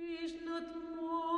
is not more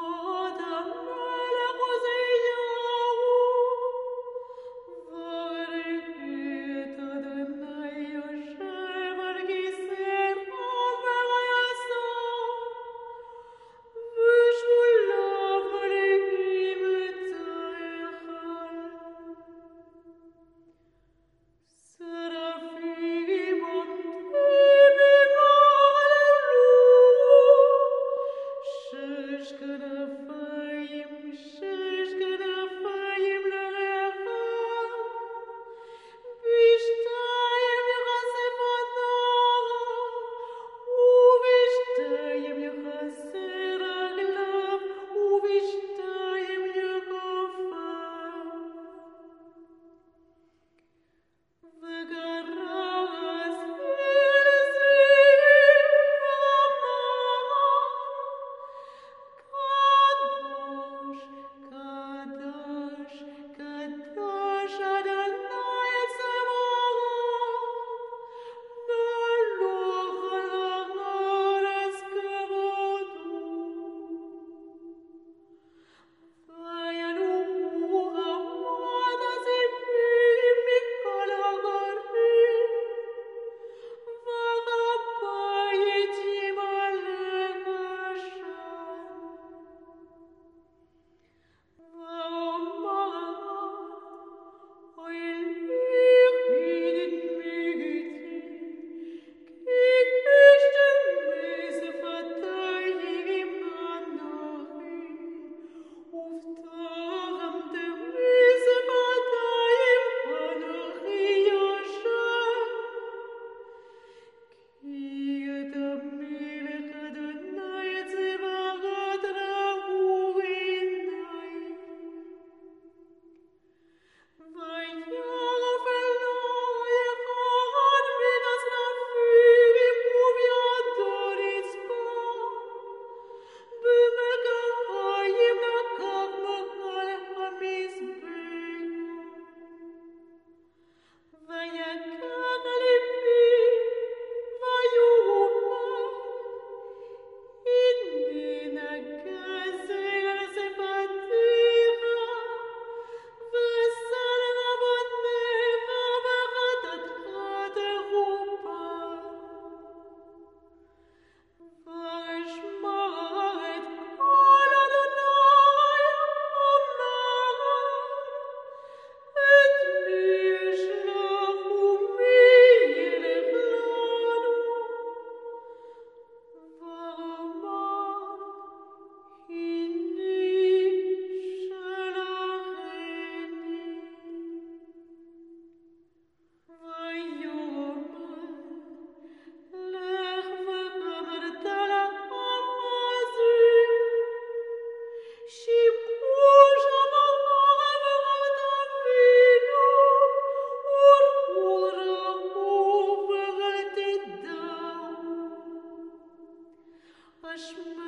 Ashma